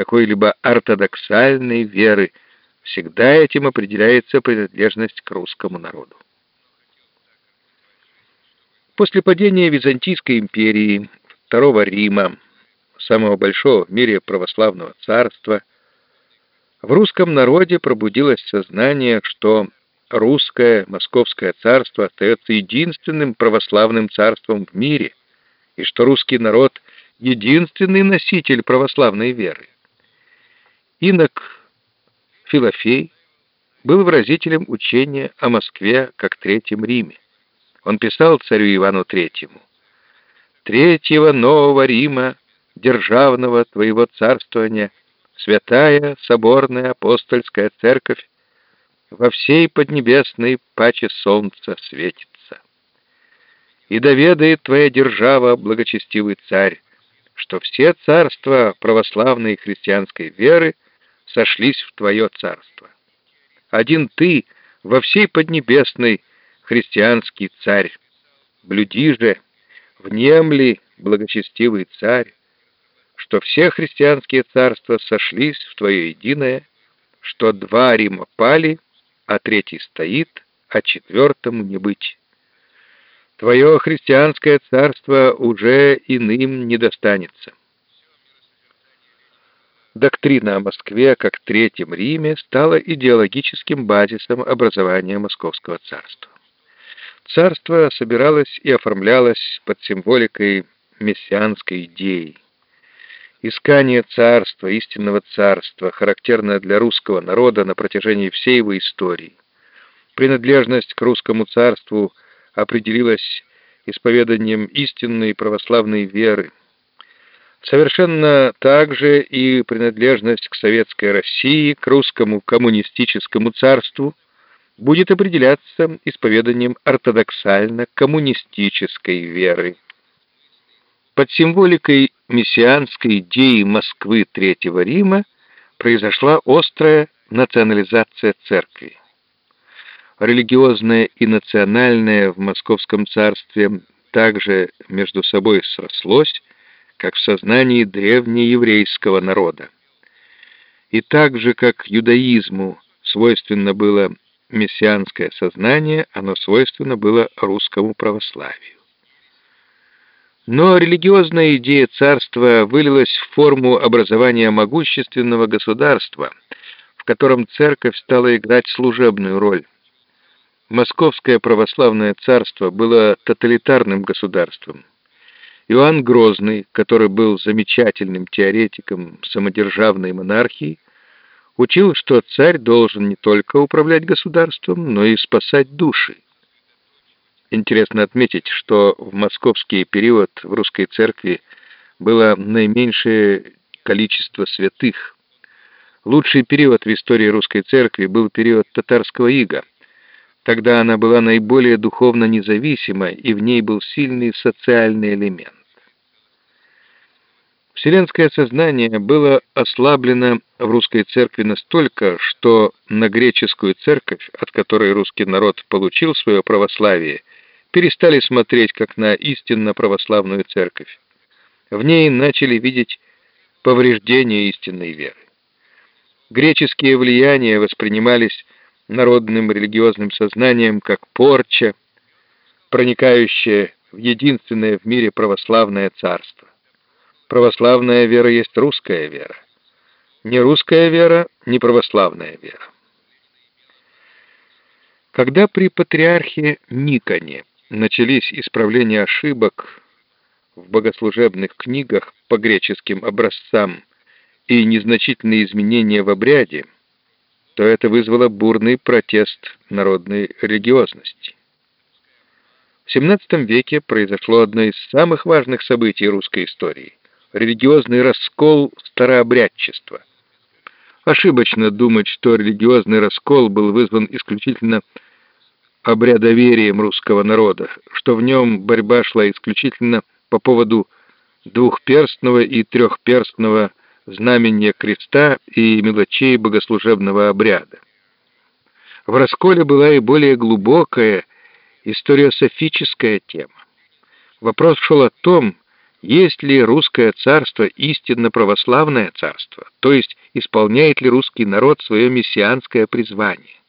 какой-либо ортодоксальной веры, всегда этим определяется принадлежность к русскому народу. После падения Византийской империи, Второго Рима, самого большого в мире православного царства, в русском народе пробудилось сознание, что русское московское царство остается единственным православным царством в мире, и что русский народ — единственный носитель православной веры. Инок Филофей был выразителем учения о Москве как Третьем Риме. Он писал царю Ивану Третьему «Третьего нового Рима, державного твоего царствования, святая соборная апостольская церковь во всей поднебесной паче солнца светится. И доведает твоя держава, благочестивый царь, что все царства православной христианской веры сошлись в твое царство. Один ты во всей поднебесной христианский царь. Блюди же, внемли, благочестивый царь, что все христианские царства сошлись в твое единое, что два Рима пали — а третий стоит, а четвертому не быть. Твое христианское царство уже иным не достанется. Доктрина о Москве как Третьем Риме стала идеологическим базисом образования Московского царства. Царство собиралось и оформлялось под символикой мессианской идеи. Искание царства, истинного царства, характерное для русского народа на протяжении всей его истории. Принадлежность к русскому царству определилась исповеданием истинной православной веры. Совершенно так же и принадлежность к советской России, к русскому коммунистическому царству будет определяться исповеданием ортодоксально-коммунистической веры. Под символикой мессианской идеи Москвы Третьего Рима произошла острая национализация церкви. Религиозное и национальное в Московском царстве также между собой срослось, как в сознании древнееврейского народа. И так же, как юдаизму свойственно было мессианское сознание, оно свойственно было русскому православию. Но религиозная идея царства вылилась в форму образования могущественного государства, в котором церковь стала играть служебную роль. Московское православное царство было тоталитарным государством. Иоанн Грозный, который был замечательным теоретиком самодержавной монархии, учил, что царь должен не только управлять государством, но и спасать души. Интересно отметить, что в московский период в русской церкви было наименьшее количество святых. Лучший период в истории русской церкви был период татарского ига. Тогда она была наиболее духовно независима, и в ней был сильный социальный элемент. Вселенское сознание было ослаблено в русской церкви настолько, что на греческую церковь, от которой русский народ получил свое православие, перестали смотреть как на истинно православную церковь. В ней начали видеть повреждения истинной веры. Греческие влияния воспринимались народным религиозным сознанием как порча, проникающая в единственное в мире православное царство. Православная вера есть русская вера. Не русская вера, не православная вера. Когда при патриархе Никоне начались исправления ошибок в богослужебных книгах по греческим образцам и незначительные изменения в обряде, то это вызвало бурный протест народной религиозности. В XVII веке произошло одно из самых важных событий русской истории — религиозный раскол старообрядчества. Ошибочно думать, что религиозный раскол был вызван исключительно обрядоверием русского народа, что в нем борьба шла исключительно по поводу двухперстного и трехперстного знамения креста и мелочей богослужебного обряда. В расколе была и более глубокая историософическая тема. Вопрос шел о том, Есть ли русское царство истинно православное царство, то есть исполняет ли русский народ свое мессианское призвание?